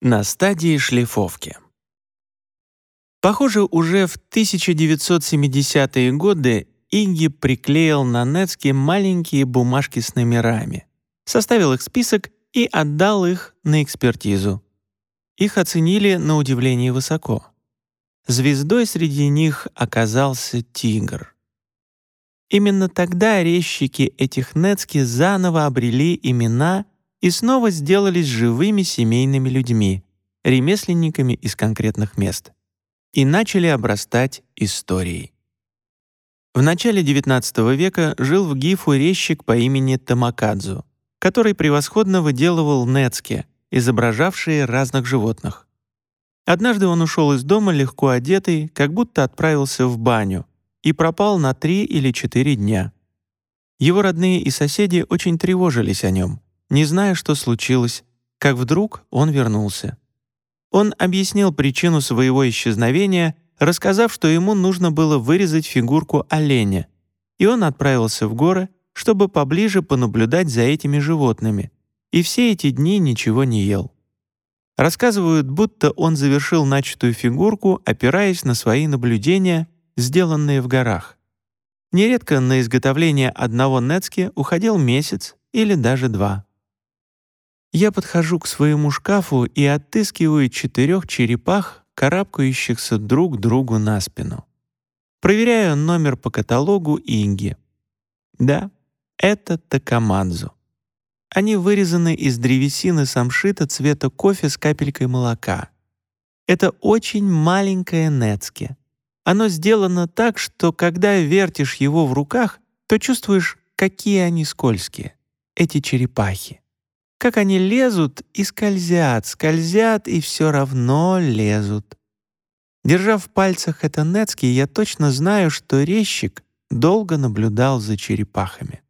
На стадии шлифовки. Похоже, уже в 1970-е годы Игги приклеил на Нецке маленькие бумажки с номерами, составил их список и отдал их на экспертизу. Их оценили на удивление высоко. Звездой среди них оказался тигр. Именно тогда резчики этих Нецки заново обрели имена и снова сделались живыми семейными людьми, ремесленниками из конкретных мест, и начали обрастать историей. В начале XIX века жил в Гифу резчик по имени Тамакадзу, который превосходно выделывал нецки, изображавшие разных животных. Однажды он ушел из дома легко одетый, как будто отправился в баню, и пропал на три или четыре дня. Его родные и соседи очень тревожились о нем, не зная, что случилось, как вдруг он вернулся. Он объяснил причину своего исчезновения, рассказав, что ему нужно было вырезать фигурку оленя, и он отправился в горы, чтобы поближе понаблюдать за этими животными, и все эти дни ничего не ел. Рассказывают, будто он завершил начатую фигурку, опираясь на свои наблюдения, сделанные в горах. Нередко на изготовление одного нецки уходил месяц или даже два. Я подхожу к своему шкафу и отыскиваю четырех черепах, карабкающихся друг другу на спину. Проверяю номер по каталогу Инги. Да, это Такамадзу. Они вырезаны из древесины самшита цвета кофе с капелькой молока. Это очень маленькое нецки. Оно сделано так, что когда вертишь его в руках, то чувствуешь, какие они скользкие, эти черепахи как они лезут и скользят, скользят и все равно лезут. Держа в пальцах это Нецки, я точно знаю, что резчик долго наблюдал за черепахами.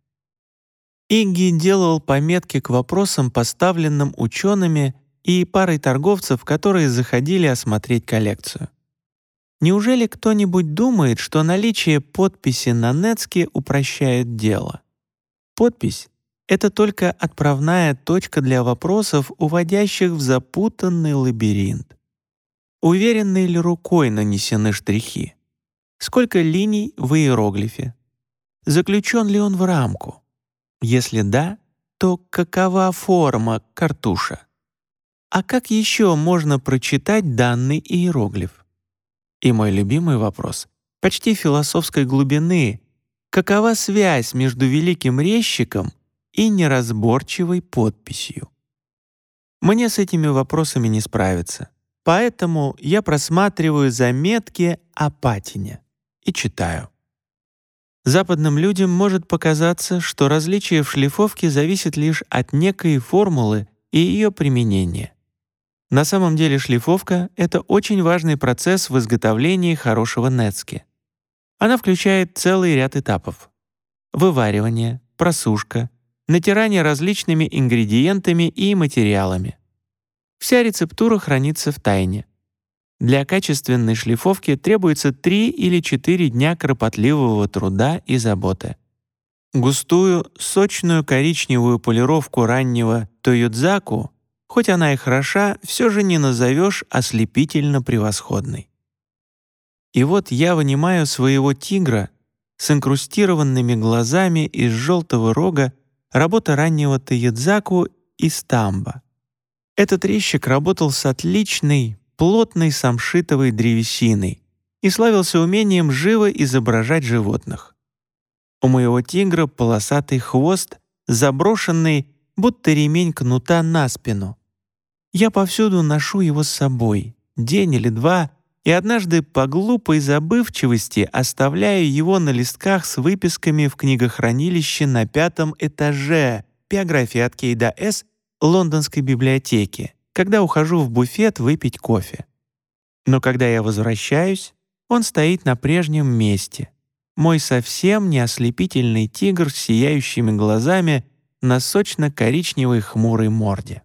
Игги делал пометки к вопросам, поставленным учеными и парой торговцев, которые заходили осмотреть коллекцию. Неужели кто-нибудь думает, что наличие подписи на Нецке упрощает дело? Подпись это только отправная точка для вопросов, уводящих в запутанный лабиринт. Уверенной ли рукой нанесены штрихи? Сколько линий в иероглифе? Заключен ли он в рамку? Если да, то какова форма картуша? А как еще можно прочитать данный иероглиф? И мой любимый вопрос, почти философской глубины, какова связь между великим резчиком и неразборчивой подписью. Мне с этими вопросами не справиться, поэтому я просматриваю заметки о патине и читаю. Западным людям может показаться, что различие в шлифовке зависит лишь от некой формулы и ее применения. На самом деле шлифовка — это очень важный процесс в изготовлении хорошего нецки. Она включает целый ряд этапов. Вываривание, просушка, натирание различными ингредиентами и материалами. Вся рецептура хранится в тайне. Для качественной шлифовки требуется 3 или 4 дня кропотливого труда и заботы. Густую, сочную коричневую полировку раннего тоюдзаку, хоть она и хороша, все же не назовешь ослепительно превосходной. И вот я вынимаю своего тигра с инкрустированными глазами из желтого рога работа раннего Таядзаку и Стамба. Этот резчик работал с отличной, плотной самшитовой древесиной и славился умением живо изображать животных. У моего тигра полосатый хвост, заброшенный, будто ремень кнута на спину. Я повсюду ношу его с собой, день или два, и однажды по глупой забывчивости оставляю его на листках с выписками в книгохранилище на пятом этаже биографии от Кейда С. лондонской библиотеки, когда ухожу в буфет выпить кофе. Но когда я возвращаюсь, он стоит на прежнем месте. Мой совсем не ослепительный тигр с сияющими глазами на сочно-коричневой хмурой морде.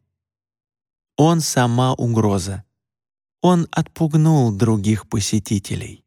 Он сама угроза он отпугнул других посетителей.